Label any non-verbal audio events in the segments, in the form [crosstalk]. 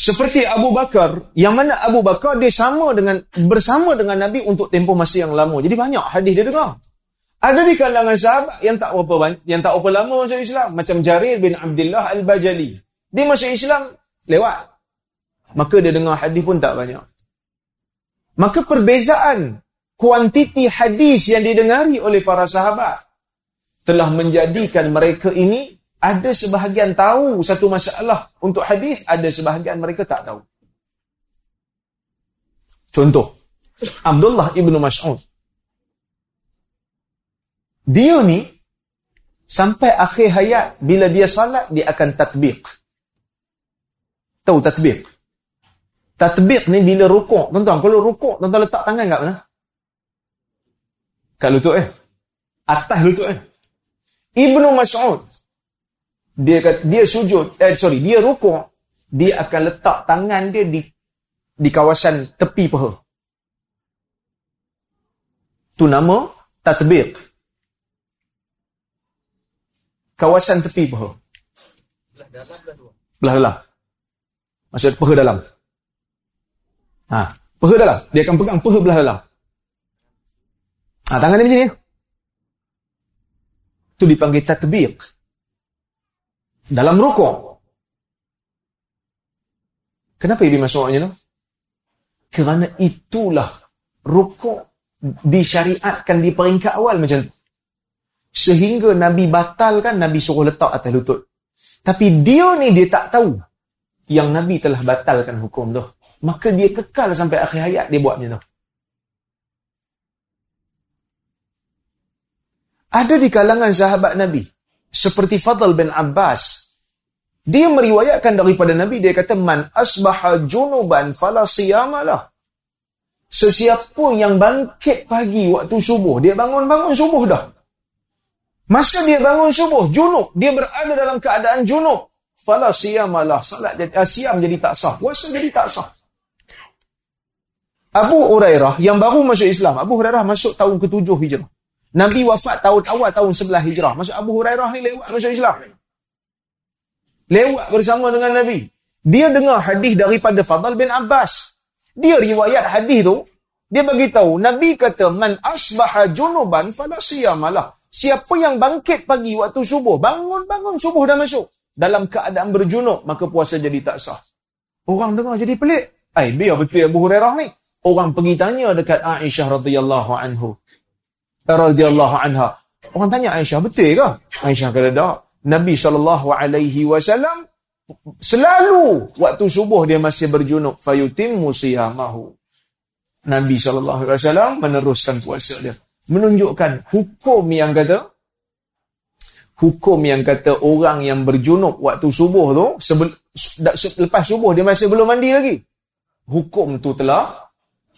Seperti Abu Bakar, yang mana Abu Bakar dia sama dengan bersama dengan Nabi untuk tempoh masa yang lama. Jadi banyak hadis dia dengar. Ada di kalangan sahabat yang tak apa yang tak apa lama masuk Islam, macam Jarir bin Abdullah Al-Bajali. Dia masuk Islam lewat. Maka dia dengar hadis pun tak banyak. Maka perbezaan kuantiti hadis yang didengari oleh para sahabat telah menjadikan mereka ini ada sebahagian tahu satu masalah untuk hadis, ada sebahagian mereka tak tahu. Contoh, Abdullah ibnu Mas'ud. Dia ni sampai akhir hayat bila dia salat dia akan tatbiq. Tahu tatbiq? Tatbiq ni bila rukuk, tuan-tuan, kalau rukuk tuan-tuan letak tangan kat mana? Kat lutut eh. Atas lutut eh. Ibnu Mas'ud dia kata, dia sujud, eh sorry, dia rukuk, dia akan letak tangan dia di di kawasan tepi paha. Tu nama tatbiq. Kawasan tepi paha. Belah dalam, belah luar. Belah dalam. Maksud paha dalam. Ha, paha dalam. Dia akan pegang paha belah dalam. Ha, tangan dia macam ni. Tu dipanggil tatbiq dalam rukuk. Kenapa Mas'ud macam tu? Kerana itulah rukuk disyariatkan di peringkat awal macam tu. Sehingga Nabi batalkan, Nabi suruh letak atas lutut. Tapi dia ni dia tak tahu yang Nabi telah batalkan hukum tu. Maka dia kekal sampai akhir hayat dia buat macam tu. Ada di kalangan sahabat Nabi seperti Fadl bin Abbas. Dia meriwayatkan daripada Nabi dia kata man asbaha junuban fala siyamalah sesiapa yang bangkit pagi waktu subuh dia bangun-bangun subuh dah. Masa dia bangun subuh junub. Dia berada dalam keadaan junub. Fala siyamalah salat jadi uh, siam jadi tak sah. Puasa jadi tak sah. Abu Hurairah yang baru masuk Islam. Abu Hurairah masuk tahun ke-7 Hijrah Nabi wafat tahun awal tahun sebelah hijrah. Maksud Abu Hurairah ni lewat masuk Islam. Lewat bersama dengan Nabi. Dia dengar hadis daripada Fadal bin Abbas. Dia riwayat hadis tu, dia bagi tahu Nabi kata man asbaha junuban fala siyamalah. Siapa yang bangkit pagi waktu subuh, bangun-bangun subuh dah masuk dalam keadaan berjunub, maka puasa jadi tak sah. Orang dengar jadi pelik. Ai, biar betul Abu Hurairah ni. Orang pergi tanya dekat Aisyah radhiyallahu anhu radhiyallahu anha. Orang tanya Aisyah, betul ke? Aisyah kata, tak. Nabi SAW selalu waktu subuh dia masih berjunub. Fayutim musiyamahu. Nabi SAW meneruskan puasa dia. Menunjukkan hukum yang kata, hukum yang kata orang yang berjunub waktu subuh tu, lepas subuh dia masih belum mandi lagi. Hukum tu telah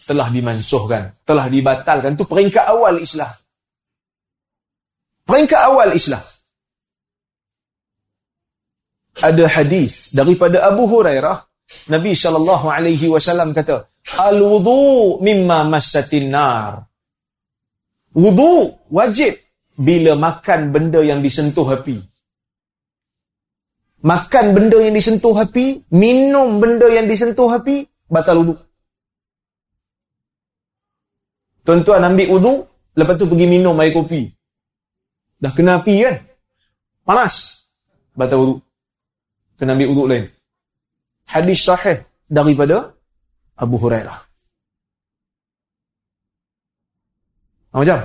telah dimansuhkan, telah dibatalkan. Itu peringkat awal Islam. Peringkat awal Islam. Ada hadis daripada Abu Hurairah, Nabi sallallahu alaihi wasallam kata, "Al-wudu mimma massatin nar." Wudu wajib bila makan benda yang disentuh api. Makan benda yang disentuh api, minum benda yang disentuh api, batal wudu. Tuan-tuan ambil wudu, lepas tu pergi minum air kopi. Dah kena api kan? Panas. Batal wuduk. Kena ambil wuduk lain. Hadis sahih daripada Abu Hurairah. Ha, macam?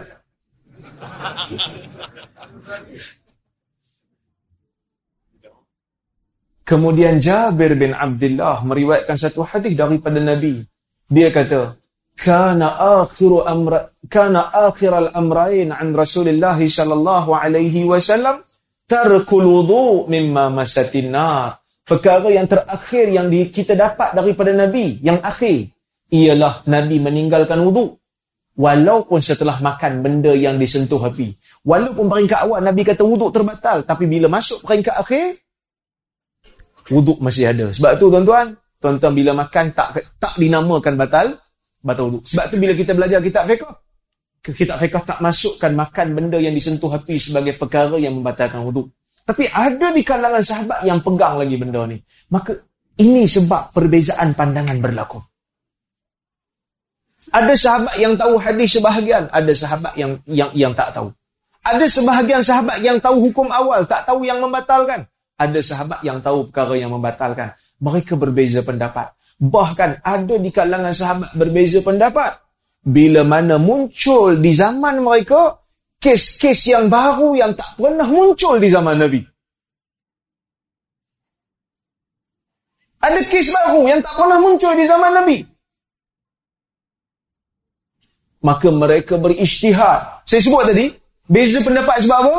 Kemudian Jabir bin Abdullah meriwayatkan satu hadis daripada Nabi. Dia kata, kana akhiru amra kana akhiral amrayn an Rasulillah sallallahu alaihi wasallam tarkul wudu mimma masatin nar. Perkara yang terakhir yang kita dapat daripada nabi yang akhir ialah nabi meninggalkan wudu. Walaupun setelah makan benda yang disentuh api. Walaupun peringkat awal nabi kata wudu terbatal tapi bila masuk peringkat akhir wudu masih ada. Sebab tu tuan-tuan tuan-tuan bila makan tak tak dinamakan batal batal wuduk. Sebab tu bila kita belajar kitab fiqh, kitab fiqh tak masukkan makan benda yang disentuh api sebagai perkara yang membatalkan wuduk. Tapi ada di kalangan sahabat yang pegang lagi benda ni. Maka Ini sebab perbezaan pandangan berlaku. Ada sahabat yang tahu hadis sebahagian, ada sahabat yang yang yang tak tahu. Ada sebahagian sahabat yang tahu hukum awal, tak tahu yang membatalkan. Ada sahabat yang tahu perkara yang membatalkan. Mereka berbeza pendapat. Bahkan ada di kalangan sahabat berbeza pendapat. Bila mana muncul di zaman mereka, kes-kes yang baru yang tak pernah muncul di zaman Nabi. Ada kes baru yang tak pernah muncul di zaman Nabi maka mereka berijtihad. Saya sebut tadi, beza pendapat sebab apa?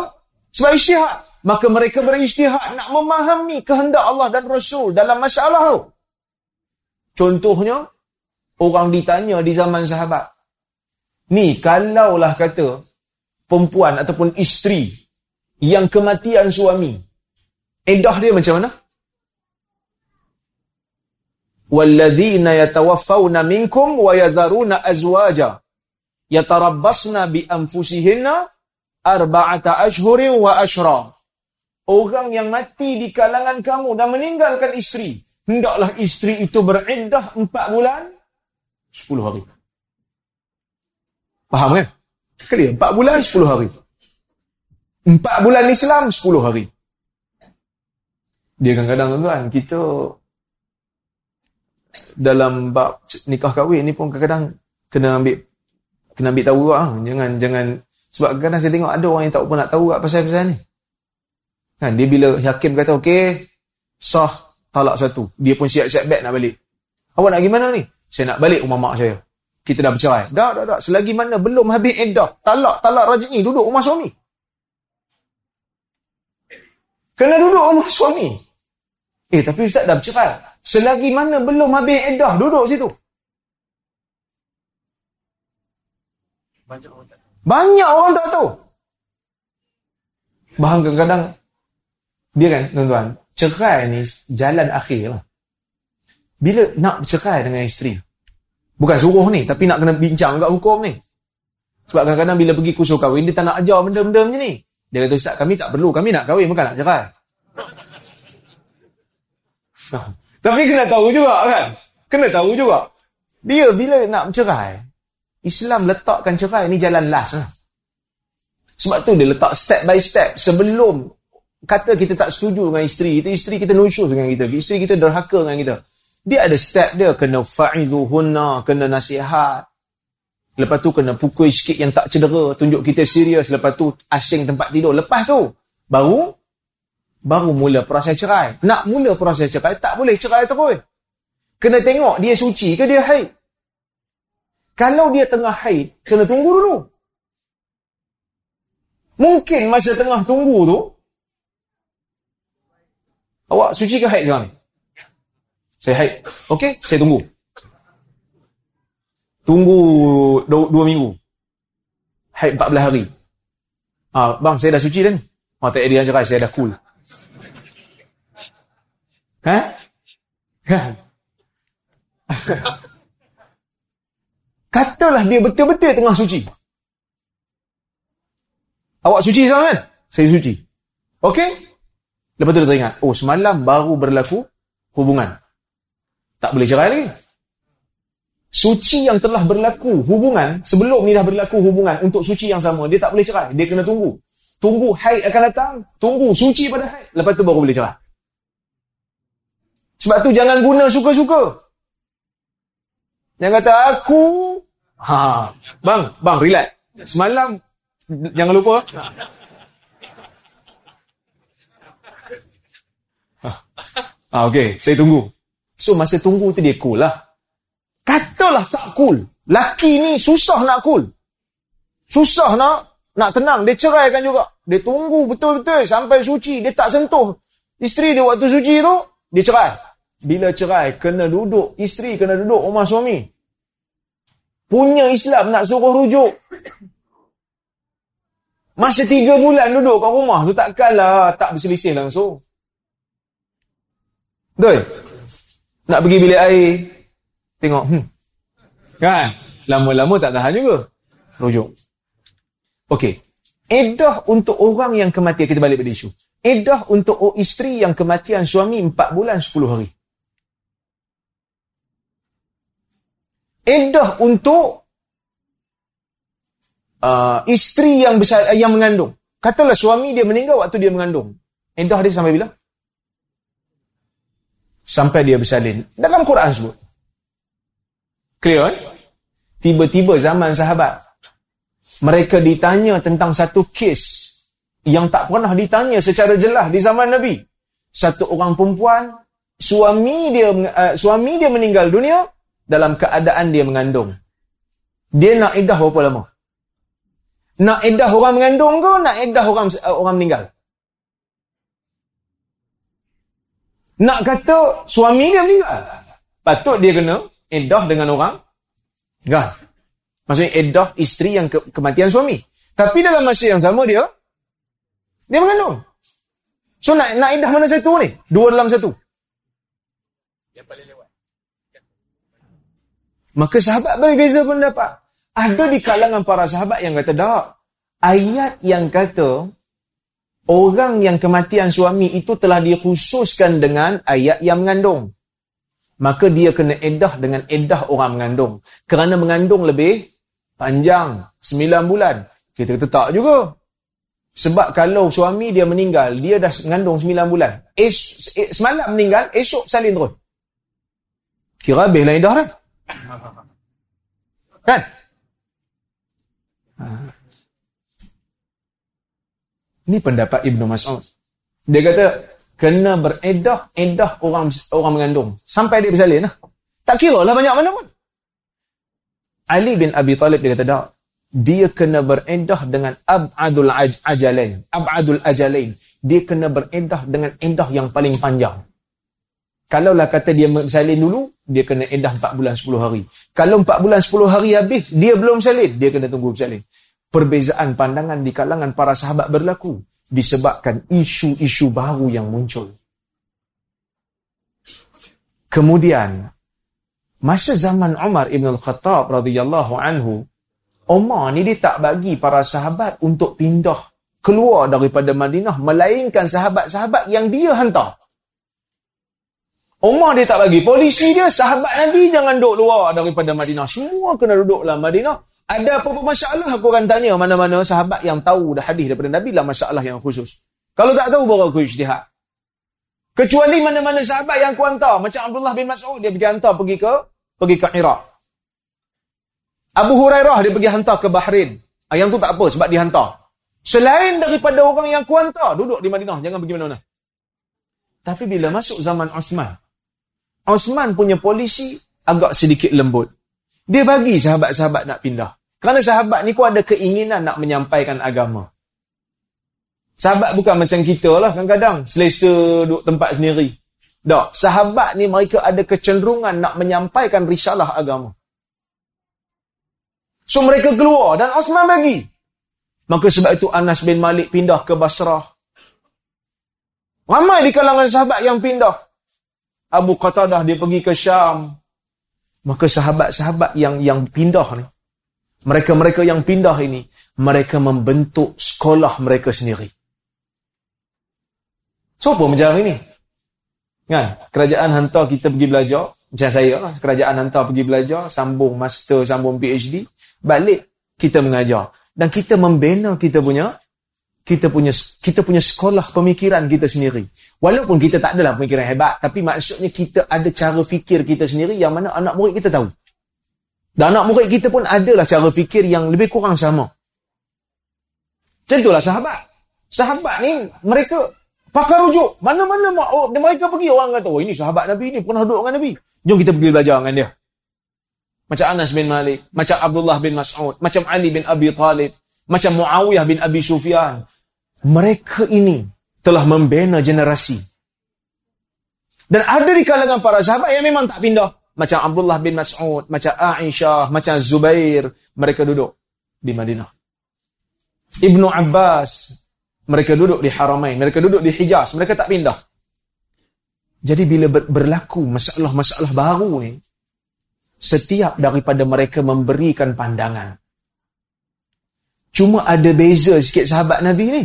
Sebab ijtihad. Maka mereka berijtihad nak memahami kehendak Allah dan Rasul dalam masalah tu. Contohnya, orang ditanya di zaman sahabat. Ni, kalaulah kata perempuan ataupun isteri yang kematian suami, edah dia macam mana? وَالَّذِينَ يَتَوَفَّوْنَ مِنْكُمْ وَيَذَرُونَ أَزْوَاجًا يَتَرَبَّصْنَ بِأَنفُسِهِنَّ أَرْبَعَةَ أَشْهُرٍ وَأَشْرًا Orang yang mati di kalangan kamu dan meninggalkan isteri, hendaklah isteri itu beriddah empat bulan, sepuluh hari. Faham kan? Clear? Empat bulan, sepuluh hari. Empat bulan Islam, sepuluh hari. Dia kadang-kadang tuan kita dalam bab nikah kahwin ni pun kadang-kadang kena ambil kena ambil tahu lah. Jangan, jangan, sebab kadang saya tengok ada orang yang tak pun nak tahu lah pasal-pasal ni. Kan, dia bila hakim kata, okey, sah talak satu. Dia pun siap-siap back nak balik. Awak nak gimana ni? Saya nak balik rumah mak saya. Kita dah bercerai. Dah, dah, dah. Selagi mana belum habis edah. Talak, talak rajin duduk rumah suami. Kena duduk rumah suami. Eh, tapi ustaz dah bercerai. Selagi mana belum habis edah, duduk situ. Banyak orang tak tahu. Banyak orang tak tahu. Bahkan kadang-kadang dia kan tuan-tuan, cerai ni jalan akhir lah. Bila nak bercerai dengan isteri, bukan suruh ni, tapi nak kena bincang kat hukum ni. Sebab kadang-kadang bila pergi kursus kahwin, dia tak nak ajar benda-benda macam ni. Dia kata, Ustaz, kami tak perlu, kami nak kahwin, bukan nak cerai. tapi kena tahu juga kan? Kena tahu juga. Dia bila nak bercerai, Islam letakkan cerai ni jalan last lah. Sebab tu dia letak step by step sebelum kata kita tak setuju dengan isteri kita, isteri kita nusyus dengan kita, isteri kita derhaka dengan kita. Dia ada step dia kena fa'izuhunna, kena nasihat. Lepas tu kena pukul sikit yang tak cedera, tunjuk kita serius. Lepas tu asing tempat tidur. Lepas tu baru baru mula proses cerai. Nak mula proses cerai tak boleh cerai terus. Kena tengok dia suci ke dia haid. Kalau dia tengah haid, kena tunggu dulu. Mungkin masa tengah tunggu tu, awak suci ke haid sekarang ni? Saya haid. Okey, saya tunggu. Tunggu dua, dua minggu. Haid 14 hari. Ah, bang, saya dah suci dah ni. Ah, tak ada yang cerai, saya dah cool. Ha? Ha? [laughs] Katalah dia betul-betul tengah suci. Awak suci sekarang kan? Saya suci. Okey? Lepas tu dia teringat. Oh, semalam baru berlaku hubungan. Tak boleh cerai lagi. Suci yang telah berlaku hubungan, sebelum ni dah berlaku hubungan untuk suci yang sama, dia tak boleh cerai. Dia kena tunggu. Tunggu haid akan datang. Tunggu suci pada haid. Lepas tu baru boleh cerai. Sebab tu jangan guna suka-suka. Yang kata aku ha bang bang relax. Semalam jangan lupa. Ah okey, saya tunggu. So masa tunggu tu dia cool lah. Katalah tak cool. Laki ni susah nak cool. Susah nak nak tenang, dia ceraikan juga. Dia tunggu betul-betul sampai suci, dia tak sentuh isteri dia waktu suci tu, dia cerai. Bila cerai, kena duduk. Isteri kena duduk rumah suami. Punya Islam nak suruh rujuk. Masa tiga bulan duduk kat rumah tu takkanlah tak berselisih langsung. Doi Nak pergi bilik air. Tengok. Hmm. Kan? Lama-lama tak tahan juga. Rujuk. Okey. Edah untuk orang yang kematian. Kita balik pada isu. Edah untuk oh isteri yang kematian suami 4 bulan 10 hari. Edah untuk uh, isteri yang besar eh, yang mengandung. Katalah suami dia meninggal waktu dia mengandung. Edah dia sampai bila? Sampai dia bersalin. Dalam Quran sebut. Clear kan? Tiba-tiba zaman sahabat. Mereka ditanya tentang satu kes yang tak pernah ditanya secara jelas di zaman Nabi. Satu orang perempuan, suami dia uh, suami dia meninggal dunia dalam keadaan dia mengandung. Dia nak iddah berapa lama? Nak iddah orang mengandung ke nak iddah orang uh, orang meninggal? Nak kata suami dia meninggal. Patut dia kena iddah dengan orang kan? Maksudnya iddah isteri yang ke- kematian suami. Tapi dalam masa yang sama dia dia mengandung. So nak nak iddah mana satu ni? Dua dalam satu. Yang paling lewat. Maka sahabat berbeza pendapat. Ada di kalangan para sahabat yang kata tak. Ayat yang kata orang yang kematian suami itu telah dikhususkan dengan ayat yang mengandung. Maka dia kena edah dengan edah orang mengandung. Kerana mengandung lebih panjang, sembilan bulan. Kita kata tak juga. Sebab kalau suami dia meninggal, dia dah mengandung sembilan bulan. Es, es, semalam meninggal, esok salin terus. Kira habis lah edah dah. Kan? Ha. Ini pendapat Ibnu Mas'ud. Dia kata, kena beredah, edah orang orang mengandung. Sampai dia bersalin lah. Tak kira lah banyak mana pun. Ali bin Abi Talib dia kata, tak. Dia kena beredah dengan ab'adul aj ajalain. Ab'adul ajalain. Dia kena beredah dengan edah yang paling panjang. Kalaulah kata dia bersalin dulu, dia kena edah 4 bulan 10 hari. Kalau 4 bulan 10 hari habis, dia belum salin, dia kena tunggu bersalin. Perbezaan pandangan di kalangan para sahabat berlaku disebabkan isu-isu baru yang muncul. Kemudian, masa zaman Umar Ibn Al-Khattab radhiyallahu anhu, Umar ni dia tak bagi para sahabat untuk pindah keluar daripada Madinah melainkan sahabat-sahabat yang dia hantar. Umar dia tak bagi. Polisi dia, sahabat Nabi jangan duduk luar daripada Madinah. Semua kena duduk dalam Madinah. Ada apa-apa masalah aku akan tanya mana-mana sahabat yang tahu dah hadis daripada Nabi lah masalah yang khusus. Kalau tak tahu baru aku ijtihad. Kecuali mana-mana sahabat yang aku hantar. Macam Abdullah bin Mas'ud dia pergi hantar pergi ke pergi ke Iraq. Abu Hurairah dia pergi hantar ke Bahrain. Ah, yang tu tak apa sebab dia hantar. Selain daripada orang yang ku hantar, duduk di Madinah. Jangan pergi mana-mana. Tapi bila masuk zaman Osman, Osman punya polisi agak sedikit lembut. Dia bagi sahabat-sahabat nak pindah. Kerana sahabat ni pun ada keinginan nak menyampaikan agama. Sahabat bukan macam kita lah kadang-kadang. Selesa duduk tempat sendiri. Tak. Sahabat ni mereka ada kecenderungan nak menyampaikan risalah agama. So mereka keluar dan Osman bagi. Maka sebab itu Anas bin Malik pindah ke Basrah. Ramai di kalangan sahabat yang pindah. Abu Qatadah dia pergi ke Syam. Maka sahabat-sahabat yang yang pindah ni, mereka-mereka yang pindah ini, mereka membentuk sekolah mereka sendiri. Siapa macam ini? Kan? Kerajaan hantar kita pergi belajar. Macam saya lah. Kerajaan hantar pergi belajar. Sambung master, sambung PhD. Balik, kita mengajar. Dan kita membina kita punya kita punya kita punya sekolah pemikiran kita sendiri. Walaupun kita tak adalah pemikiran hebat, tapi maksudnya kita ada cara fikir kita sendiri yang mana anak murid kita tahu. Dan anak murid kita pun adalah cara fikir yang lebih kurang sama. Itulah sahabat. Sahabat ni mereka pakar rujuk. Mana-mana oh, mereka pergi orang kata, oh ini sahabat Nabi ni pernah duduk dengan Nabi. Jom kita pergi belajar dengan dia. Macam Anas bin Malik, macam Abdullah bin Mas'ud, macam Ali bin Abi Talib, macam Muawiyah bin Abi Sufyan, mereka ini telah membina generasi. Dan ada di kalangan para sahabat yang memang tak pindah. Macam Abdullah bin Mas'ud, macam Aisyah, macam Zubair. Mereka duduk di Madinah. Ibnu Abbas, mereka duduk di Haramain. Mereka duduk di Hijaz. Mereka tak pindah. Jadi bila berlaku masalah-masalah baru ni, setiap daripada mereka memberikan pandangan. Cuma ada beza sikit sahabat Nabi ni.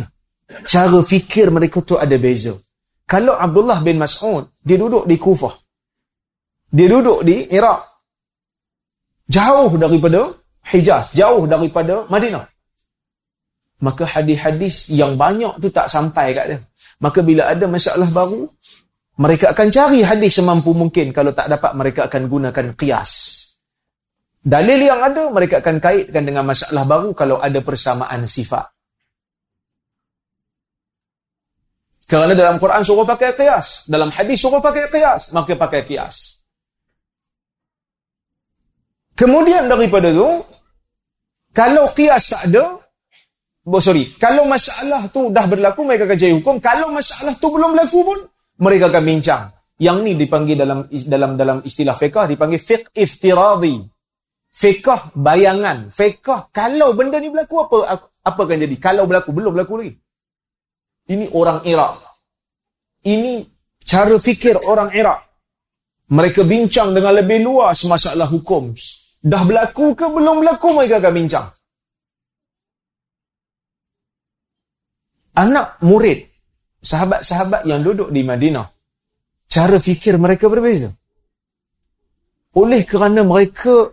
Cara fikir mereka tu ada beza. Kalau Abdullah bin Mas'ud, dia duduk di Kufah. Dia duduk di Iraq. Jauh daripada Hijaz, jauh daripada Madinah. Maka hadis-hadis yang banyak tu tak sampai kat dia. Maka bila ada masalah baru, mereka akan cari hadis semampu mungkin. Kalau tak dapat, mereka akan gunakan qiyas. Dalil yang ada, mereka akan kaitkan dengan masalah baru kalau ada persamaan sifat. Kerana dalam Quran suruh pakai qiyas. Dalam hadis suruh pakai qiyas. Maka pakai qiyas. Kemudian daripada tu, kalau qiyas tak ada, oh, sorry, kalau masalah tu dah berlaku, mereka akan cari hukum. Kalau masalah tu belum berlaku pun, mereka akan bincang. Yang ni dipanggil dalam dalam dalam istilah fiqah, dipanggil fiqh iftiradi. Fiqah bayangan. Fiqah, kalau benda ni berlaku, apa apa akan jadi? Kalau berlaku, belum berlaku lagi. Ini orang Iraq. Ini cara fikir orang Iraq. Mereka bincang dengan lebih luas masalah hukum. Dah berlaku ke belum berlaku mereka akan bincang. Anak murid, sahabat-sahabat yang duduk di Madinah, cara fikir mereka berbeza. Oleh kerana mereka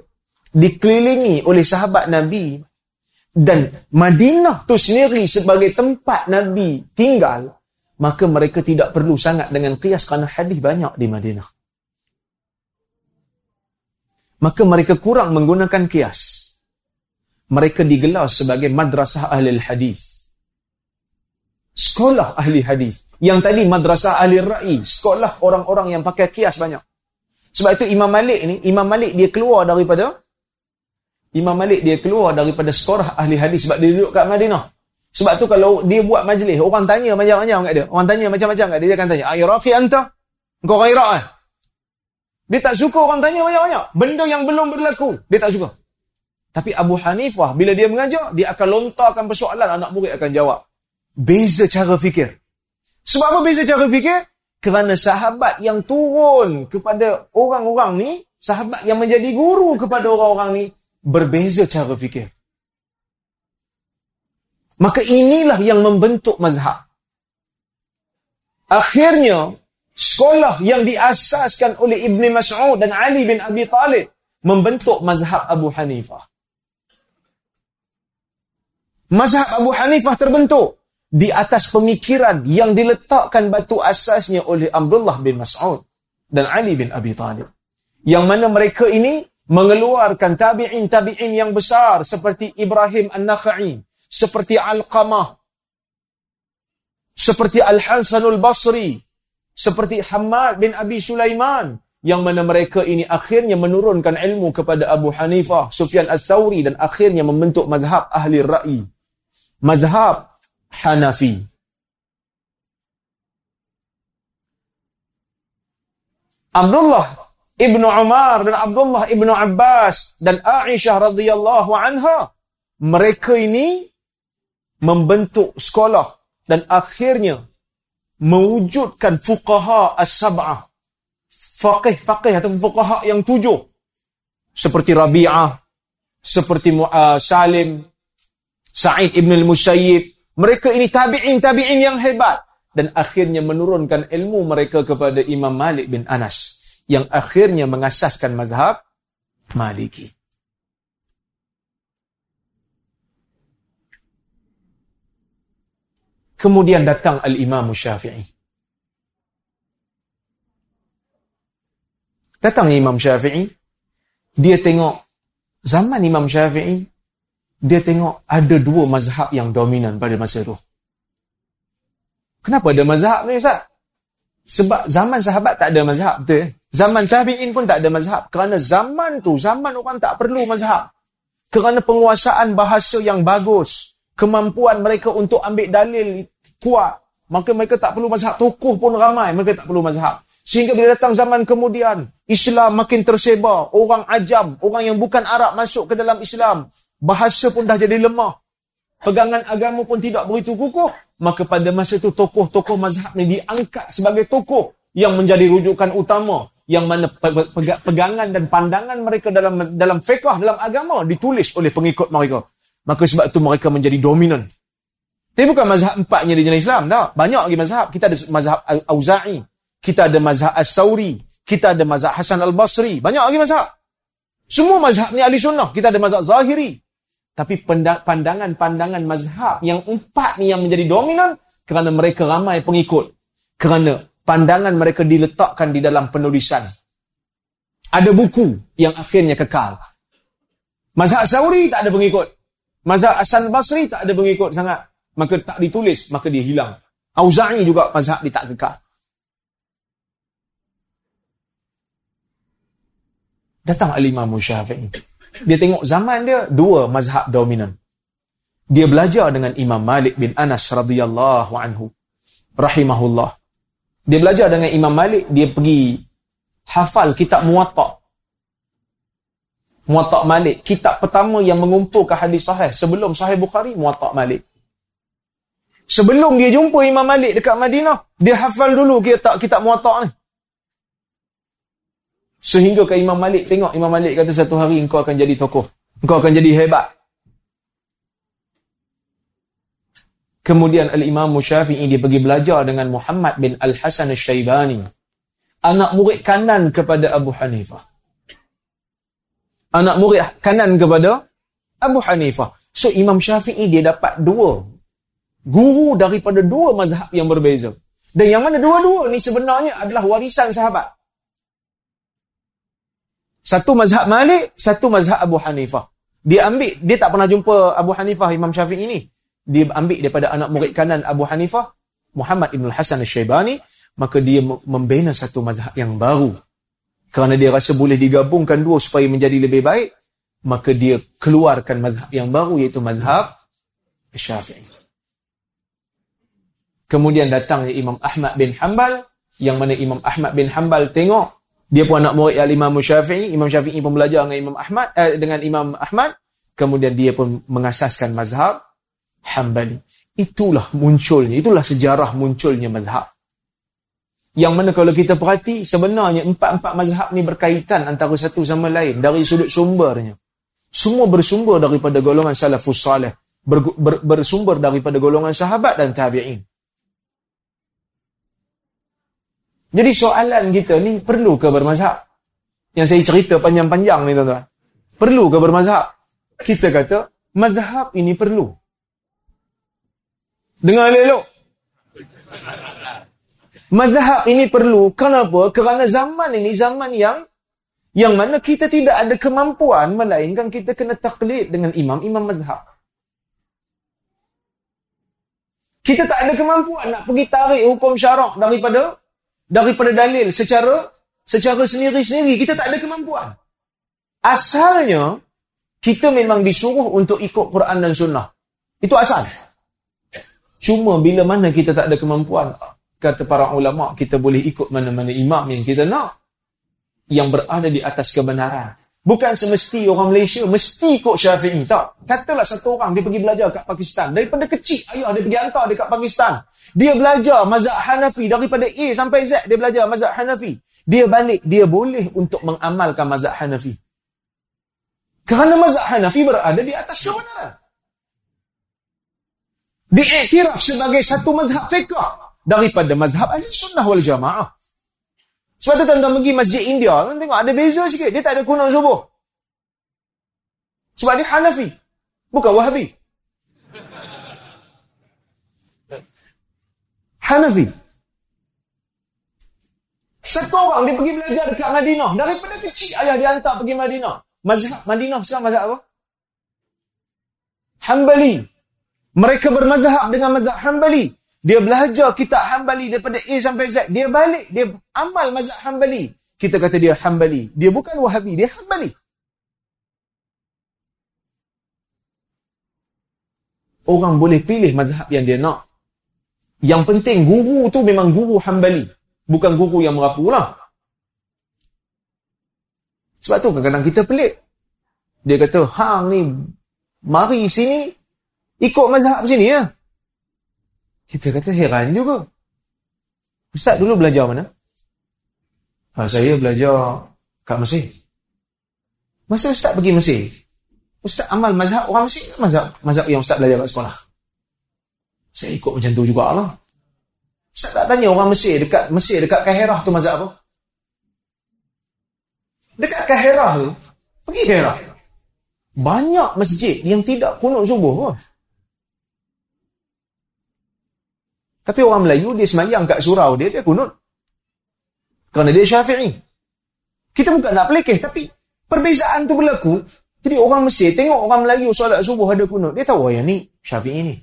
dikelilingi oleh sahabat Nabi dan Madinah tu sendiri sebagai tempat Nabi tinggal, maka mereka tidak perlu sangat dengan kias kerana hadis banyak di Madinah. Maka mereka kurang menggunakan kias. Mereka digelar sebagai madrasah ahli hadis. Sekolah ahli hadis. Yang tadi madrasah ahli ra'i. Sekolah orang-orang yang pakai kias banyak. Sebab itu Imam Malik ni, Imam Malik dia keluar daripada Imam Malik dia keluar daripada sekolah ahli hadis sebab dia duduk kat Madinah. Sebab tu kalau dia buat majlis, orang tanya macam-macam kat dia. Orang tanya macam-macam kat dia, dia akan tanya, "Ay Rafi anta?" Engkau orang Iraq eh? Dia tak suka orang tanya banyak-banyak. Benda yang belum berlaku, dia tak suka. Tapi Abu Hanifah, bila dia mengajar, dia akan lontarkan persoalan, anak murid akan jawab. Beza cara fikir. Sebab apa beza cara fikir? Kerana sahabat yang turun kepada orang-orang ni, sahabat yang menjadi guru kepada orang-orang ni, berbeza cara fikir. Maka inilah yang membentuk mazhab. Akhirnya, sekolah yang diasaskan oleh Ibn Mas'ud dan Ali bin Abi Talib membentuk mazhab Abu Hanifah. Mazhab Abu Hanifah terbentuk di atas pemikiran yang diletakkan batu asasnya oleh Abdullah bin Mas'ud dan Ali bin Abi Talib. Yang mana mereka ini mengeluarkan tabi'in-tabi'in yang besar seperti Ibrahim An-Nakhai, seperti Al-Qamah, seperti Al-Hasanul Basri, seperti Hamad bin Abi Sulaiman, yang mana mereka ini akhirnya menurunkan ilmu kepada Abu Hanifah, Sufyan Al-Thawri dan akhirnya membentuk mazhab ahli ra'i. Mazhab Hanafi. Abdullah Ibnu Umar dan Abdullah Ibnu Abbas dan Aisyah radhiyallahu anha mereka ini membentuk sekolah dan akhirnya mewujudkan fuqaha as-sab'ah. Faqih-faqih atau fuqaha yang tujuh. Seperti Rabi'ah seperti uh, Salim Sa'id ibn al-Musayyib. Mereka ini tabi'in-tabi'in yang hebat. Dan akhirnya menurunkan ilmu mereka kepada Imam Malik bin Anas yang akhirnya mengasaskan mazhab Maliki. Kemudian datang Al-Imam Syafi'i. Datang Imam Syafi'i, dia tengok zaman Imam Syafi'i, dia tengok ada dua mazhab yang dominan pada masa itu. Kenapa ada mazhab ni Ustaz? Sebab zaman sahabat tak ada mazhab, betul? Zaman tabi'in pun tak ada mazhab. Kerana zaman tu, zaman orang tak perlu mazhab. Kerana penguasaan bahasa yang bagus. Kemampuan mereka untuk ambil dalil kuat. Maka mereka tak perlu mazhab. Tokoh pun ramai, mereka tak perlu mazhab. Sehingga bila datang zaman kemudian, Islam makin tersebar. Orang ajam, orang yang bukan Arab masuk ke dalam Islam. Bahasa pun dah jadi lemah. Pegangan agama pun tidak begitu kukuh. Maka pada masa itu tokoh-tokoh mazhab ni diangkat sebagai tokoh yang menjadi rujukan utama yang mana pegangan dan pandangan mereka dalam dalam fiqh dalam agama ditulis oleh pengikut mereka maka sebab itu mereka menjadi dominan tapi bukan mazhab empatnya di jenis Islam tak banyak lagi mazhab kita ada mazhab Al-Auza'i kita ada mazhab As-Sauri kita ada mazhab Hasan Al-Basri banyak lagi mazhab Semua mazhab ni ahli sunnah. Kita ada mazhab zahiri. Tapi pandangan-pandangan mazhab yang empat ni yang menjadi dominan kerana mereka ramai pengikut. Kerana pandangan mereka diletakkan di dalam penulisan. Ada buku yang akhirnya kekal. Mazhab Sauri tak ada pengikut. Mazhab Hasan Basri tak ada pengikut sangat. Maka tak ditulis, maka dia hilang. Auza'i juga mazhab dia tak kekal. Datang Al-Imam Syafi'i. Dia tengok zaman dia, dua mazhab dominan. Dia belajar dengan Imam Malik bin Anas radhiyallahu anhu. Rahimahullah. Dia belajar dengan Imam Malik, dia pergi hafal kitab Muwatta. Muwatta Malik. Kitab pertama yang mengumpulkan hadis sahih. Sebelum sahih Bukhari, Muwatta Malik. Sebelum dia jumpa Imam Malik dekat Madinah, dia hafal dulu kitab, kitab Muwatta ni. Sehingga ke Imam Malik tengok Imam Malik kata satu hari engkau akan jadi tokoh. Engkau akan jadi hebat. Kemudian Al-Imam Syafi'i dia pergi belajar dengan Muhammad bin Al-Hasan Al-Syaibani. Anak murid kanan kepada Abu Hanifah. Anak murid kanan kepada Abu Hanifah. So Imam Syafi'i dia dapat dua guru daripada dua mazhab yang berbeza. Dan yang mana dua-dua ni sebenarnya adalah warisan sahabat. Satu mazhab Malik, satu mazhab Abu Hanifah. Dia ambil, dia tak pernah jumpa Abu Hanifah, Imam Syafi'i ini. Dia ambil daripada anak murid kanan Abu Hanifah, Muhammad Ibn Hasan al-Syaibani, maka dia membina satu mazhab yang baru. Kerana dia rasa boleh digabungkan dua supaya menjadi lebih baik, maka dia keluarkan mazhab yang baru iaitu mazhab Syafi'i. Kemudian datangnya Imam Ahmad bin Hanbal, yang mana Imam Ahmad bin Hanbal tengok dia pun anak murid Al-Imam Syafi'i. Imam Syafi'i pun belajar dengan Imam Ahmad. Eh, dengan Imam Ahmad. Kemudian dia pun mengasaskan mazhab Hanbali. Itulah munculnya. Itulah sejarah munculnya mazhab. Yang mana kalau kita perhati, sebenarnya empat-empat mazhab ni berkaitan antara satu sama lain. Dari sudut sumbernya. Semua bersumber daripada golongan salafus salih. Ber, ber, bersumber daripada golongan sahabat dan tabi'in. Jadi soalan kita ni perlu ke bermazhab? Yang saya cerita panjang-panjang ni tuan-tuan. Perlu ke bermazhab? Kita kata mazhab ini perlu. Dengar elok. Mazhab ini perlu. Kenapa? Kerana zaman ini zaman yang yang mana kita tidak ada kemampuan melainkan kita kena taklid dengan imam-imam mazhab. Kita tak ada kemampuan nak pergi tarik hukum syarak daripada daripada dalil secara secara sendiri-sendiri. Kita tak ada kemampuan. Asalnya, kita memang disuruh untuk ikut Quran dan Sunnah. Itu asal. Cuma bila mana kita tak ada kemampuan, kata para ulama, kita boleh ikut mana-mana imam yang kita nak. Yang berada di atas kebenaran. Bukan semesti orang Malaysia mesti ikut Syafi'i. Tak. Katalah satu orang dia pergi belajar kat Pakistan. Daripada kecil ayah dia pergi hantar dekat Pakistan. Dia belajar mazhab Hanafi daripada A sampai Z dia belajar mazhab Hanafi. Dia balik dia boleh untuk mengamalkan mazhab Hanafi. Kerana mazhab Hanafi berada di atas kebenaran. Diiktiraf sebagai satu mazhab fiqh daripada mazhab ahli sunnah wal jamaah. Sebab tu tuan-tuan pergi masjid India, kan tengok ada beza sikit. Dia tak ada kunut subuh. Sebab dia Hanafi. Bukan Wahabi. Hanafi. Satu orang dia pergi belajar dekat Madinah. Daripada kecil ayah dia hantar pergi Madinah. Mazhab Madinah sekarang mazhab apa? Hanbali. Mereka bermazhab dengan mazhab Hanbali. Dia belajar kitab Hambali daripada A sampai Z. Dia balik, dia amal mazhab Hambali. Kita kata dia Hambali. Dia bukan Wahabi, dia Hambali. Orang boleh pilih mazhab yang dia nak. Yang penting guru tu memang guru Hambali. Bukan guru yang merapu lah. Sebab tu kadang-kadang kita pelik. Dia kata, hang ni mari sini, ikut mazhab sini ya. Kita kata heran juga. Ustaz dulu belajar mana? Ha, saya belajar kat Mesir. Masa Ustaz pergi Mesir, Ustaz amal mazhab orang Mesir mazhab, mazhab yang Ustaz belajar kat sekolah. Saya ikut macam tu jugalah. Ustaz tak tanya orang Mesir dekat Mesir dekat Kahirah tu mazhab apa? Dekat Kahirah tu, Pergi Kairah. Banyak masjid yang tidak kunut subuh pun. Tapi orang Melayu, dia semayang kat surau dia, dia kunut. Kerana dia syafi'i. Kita bukan nak pelikih, tapi perbezaan tu berlaku. Jadi orang Mesir tengok orang Melayu solat subuh ada kunut. Dia tahu oh, yang ni syafi'i ni.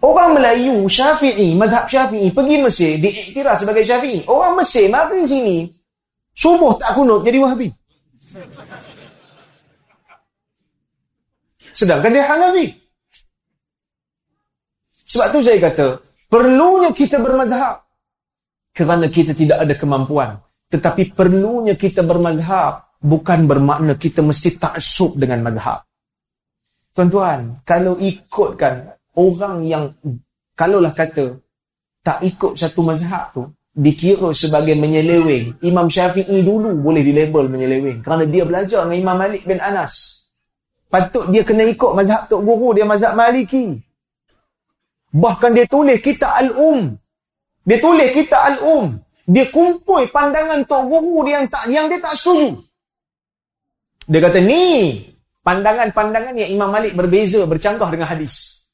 Orang Melayu, syafi'i, madhab syafi'i, pergi Mesir, diiktiraf sebagai syafi'i. Orang Mesir, mari sini, subuh tak kunut, jadi wahabi. Sedangkan dia Hanafi. Sebab tu saya kata, perlunya kita bermadhab. Kerana kita tidak ada kemampuan. Tetapi perlunya kita bermadhab bukan bermakna kita mesti taksub dengan madhab. Tuan-tuan, kalau ikutkan orang yang, kalaulah kata, tak ikut satu mazhab tu, dikira sebagai menyeleweng. Imam Syafi'i dulu boleh dilabel menyeleweng. Kerana dia belajar dengan Imam Malik bin Anas. Patut dia kena ikut mazhab Tok Guru, dia mazhab Maliki. Bahkan dia tulis kita Al-Um. Dia tulis kita Al-Um. Dia kumpul pandangan Tok Guru dia yang, tak, yang dia tak setuju. Dia kata, ni pandangan-pandangan yang Imam Malik berbeza, bercanggah dengan hadis.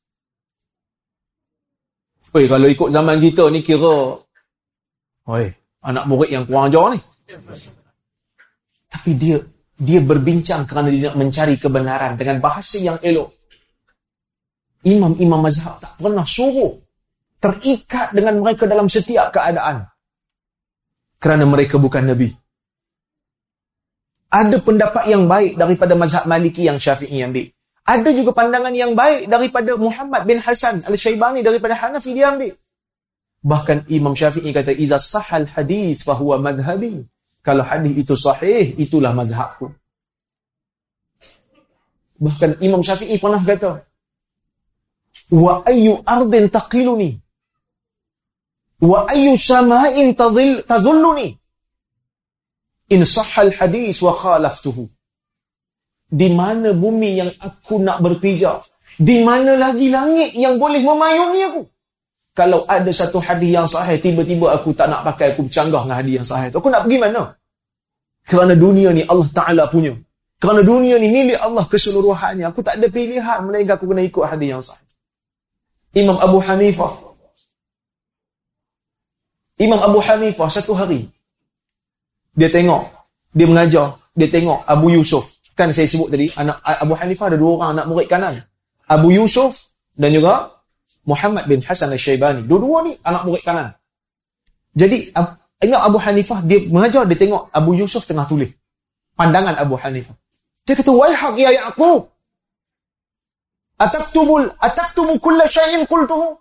Oi, kalau ikut zaman kita ni kira oi, anak murid yang kurang ajar ni. Tapi dia dia berbincang kerana dia nak mencari kebenaran dengan bahasa yang elok imam-imam mazhab tak pernah suruh terikat dengan mereka dalam setiap keadaan. Kerana mereka bukan Nabi. Ada pendapat yang baik daripada mazhab maliki yang syafi'i ambil. Ada juga pandangan yang baik daripada Muhammad bin Hasan al-Syaibani daripada Hanafi dia ambil. Bahkan Imam Syafi'i kata, Iza sahal hadis fahuwa madhabi. Kalau hadis itu sahih, itulah mazhabku. Bahkan Imam Syafi'i pernah kata, wa ayu ardin taqiluni. Wa ayu sama'in tadhil tadhulluni. In sahha hadis wa khalaftuhu. Di mana bumi yang aku nak berpijak? Di mana lagi langit yang boleh memayungi aku? Kalau ada satu hadis yang sahih tiba-tiba aku tak nak pakai aku bercanggah dengan hadis yang sahih aku nak pergi mana? Kerana dunia ni Allah Taala punya. Kerana dunia ni milik Allah keseluruhannya. Aku tak ada pilihan melainkan aku kena ikut hadis yang sahih Imam Abu Hanifah. Imam Abu Hanifah satu hari dia tengok, dia mengajar, dia tengok Abu Yusuf. Kan saya sebut tadi, anak Abu Hanifah ada dua orang anak murid kanan. Abu Yusuf dan juga Muhammad bin Hasan al-Syaibani. Dua-dua ni anak murid kanan. Jadi, ingat Abu Hanifah, dia mengajar, dia tengok Abu Yusuf tengah tulis. Pandangan Abu Hanifah. Dia kata, Waihak ya Ya'qub. Ataktubul ataktubu kulla syai'in qultuhu?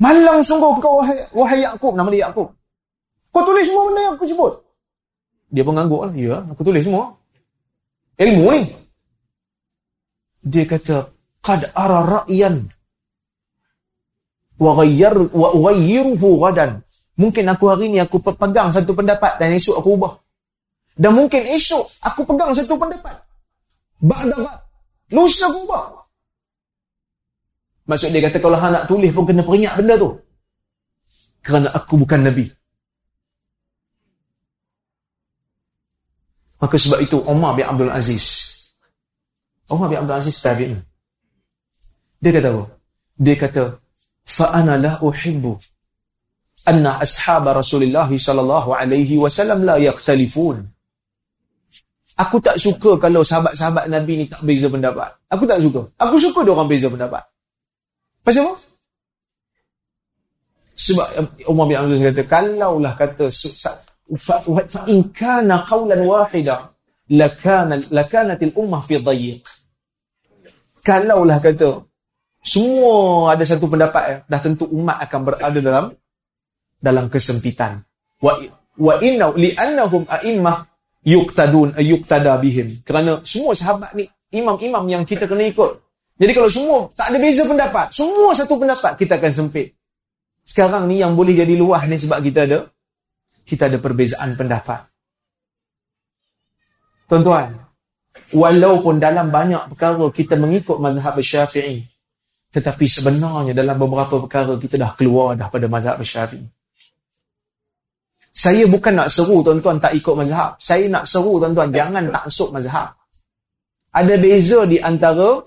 Malang sungguh kau wahai, wahai Yaakob, nama dia Yaakob. Kau tulis semua benda yang aku sebut. Dia pun ngangguk lah. Ya, aku tulis semua. Ilmu ni. Dia kata, Qad ara ra'yan wa ghayyar wa ghayyiruhu gadan. Mungkin aku hari ni aku pegang satu pendapat dan esok aku ubah. Dan mungkin esok aku pegang satu pendapat Ba'da Musa Kuba. Maksud dia kata kalau hang nak tulis pun kena peringat benda tu. Kerana aku bukan nabi. Maka sebab itu Umar bin Abdul Aziz. Umar bin Abdul Aziz tabi'in. Dia kata apa? Dia kata fa ana la uhibbu anna ashab Rasulullah sallallahu alaihi wasallam la yakhtalifun Aku tak suka kalau sahabat-sahabat Nabi ni tak beza pendapat. Aku tak suka. Aku suka dia orang beza pendapat. Pasal apa? Sebab Umar bin Abdul kata, kalaulah kata, fa in kana qawlan wahida, lakana, lakanatil ummah fi dayiq. Kalaulah kata, semua ada satu pendapat, eh, dah tentu umat akan berada dalam dalam kesempitan. Wa, wa inna li'annahum a'immah yuktadun yuktada bihim. Kerana semua sahabat ni imam-imam yang kita kena ikut. Jadi kalau semua tak ada beza pendapat. Semua satu pendapat kita akan sempit. Sekarang ni yang boleh jadi luah ni sebab kita ada kita ada perbezaan pendapat. Tuan-tuan walaupun dalam banyak perkara kita mengikut mazhab syafi'i tetapi sebenarnya dalam beberapa perkara kita dah keluar dah pada mazhab syafi'i Saya bukan nak seru tuan-tuan tak ikut mazhab. Saya nak seru tuan-tuan jangan taksub mazhab. Ada beza di antara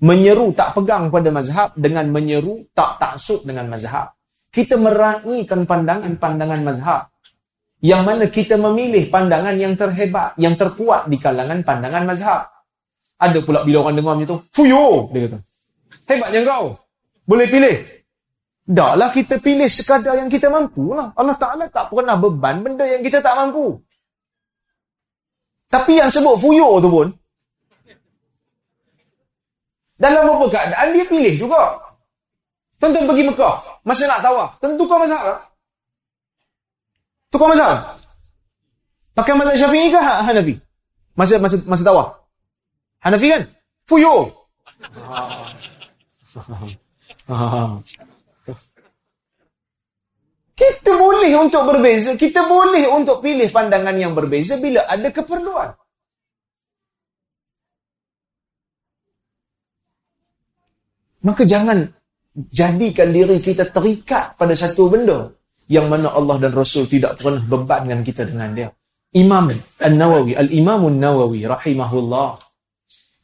menyeru tak pegang pada mazhab dengan menyeru tak taksub dengan mazhab. Kita meraihkan pandangan-pandangan mazhab. Yang mana kita memilih pandangan yang terhebat, yang terkuat di kalangan pandangan mazhab. Ada pula bila orang dengar macam tu, fuyo, dia kata. Hebatnya kau. Boleh pilih. Taklah kita pilih sekadar yang kita mampu lah. Allah Ta'ala tak pernah beban benda yang kita tak mampu. Tapi yang sebut fuyo tu pun, dalam beberapa keadaan dia pilih juga. Tuan-tuan pergi Mekah, masa nak tawaf, tentu kau tak? Tukar mazhab? Pakai mazhab syafi'i ke ha-, Hanafi? Masa, masa, masa tawaf? Hanafi kan? Fuyo! [laughs] Kita boleh untuk berbeza. Kita boleh untuk pilih pandangan yang berbeza bila ada keperluan. Maka jangan jadikan diri kita terikat pada satu benda yang mana Allah dan Rasul tidak pernah bebankan kita dengan dia. Imam An-Nawawi, Al-Imam An-Nawawi rahimahullah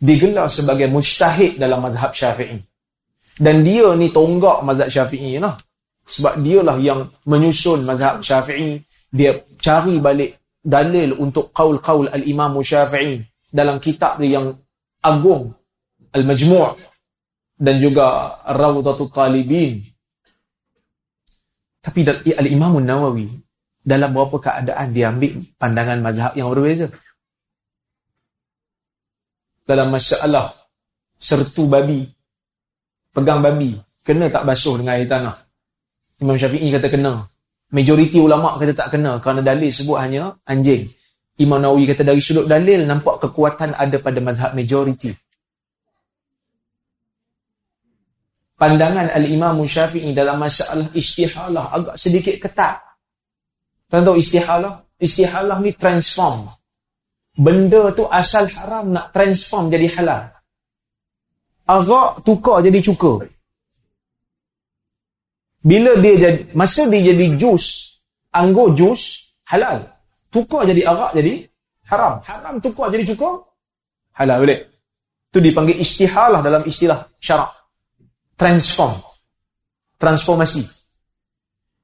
digelar sebagai mujtahid dalam mazhab Syafi'i. Dan dia ni tonggak mazhab Syafi'i lah. Sebab dialah yang menyusun mazhab Syafi'i, dia cari balik dalil untuk qaul-qaul Al-Imam Syafi'i dalam kitab dia yang agung Al-Majmu' dan juga Rawdatul Talibin. Tapi Al-Imam Nawawi dalam beberapa keadaan dia ambil pandangan mazhab yang berbeza. Dalam masalah sertu babi, pegang babi, kena tak basuh dengan air tanah? Imam Syafi'i kata kena. Majoriti ulama kata tak kena kerana dalil sebut hanya anjing. Imam Nawawi kata dari sudut dalil nampak kekuatan ada pada mazhab majoriti. pandangan Al-Imam Syafi'i dalam masalah istihalah agak sedikit ketat. Tuan tahu istihalah? Istihalah ni transform. Benda tu asal haram nak transform jadi halal. Agak tukar jadi cuka. Bila dia jadi, masa dia jadi jus, anggur jus, halal. Tukar jadi arak jadi haram. Haram tukar jadi cuka, halal boleh. Itu dipanggil istihalah dalam istilah syarak transform. Transformasi.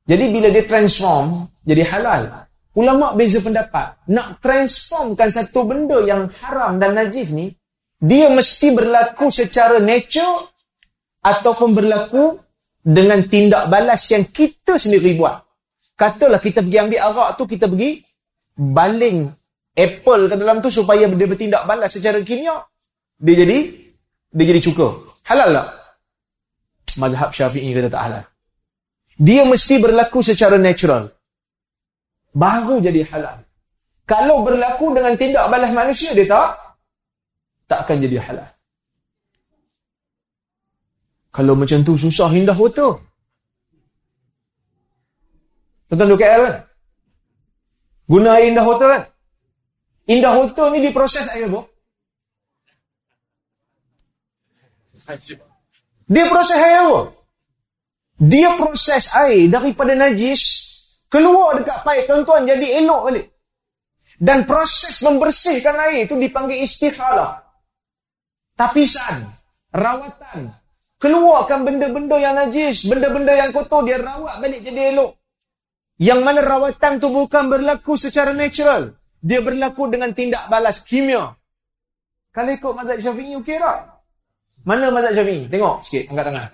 Jadi bila dia transform, jadi halal. Ulama beza pendapat. Nak transformkan satu benda yang haram dan najis ni, dia mesti berlaku secara nature ataupun berlaku dengan tindak balas yang kita sendiri buat. Katalah kita pergi ambil arak tu, kita pergi baling apple ke dalam tu supaya dia bertindak balas secara kimia. Dia jadi dia jadi cuka. Halal tak? mazhab syafi'i kata tak halal. Dia mesti berlaku secara natural. Baru jadi halal. Kalau berlaku dengan tindak balas manusia, dia tak? Tak akan jadi halal. Kalau macam tu susah indah betul. Tentang duk KL kan? Guna air indah hotel kan? Indah hotel ni diproses air apa? Dia proses air apa? Dia proses air daripada najis keluar dekat paip tuan-tuan jadi elok balik. Dan proses membersihkan air itu dipanggil istikhalah. Tapisan, rawatan. Keluarkan benda-benda yang najis, benda-benda yang kotor dia rawat balik jadi elok. Yang mana rawatan tu bukan berlaku secara natural. Dia berlaku dengan tindak balas kimia. Kalau ikut mazhab syafi'i, okey tak? Mana mazhab Syafi'i? Tengok sikit, angkat tangan.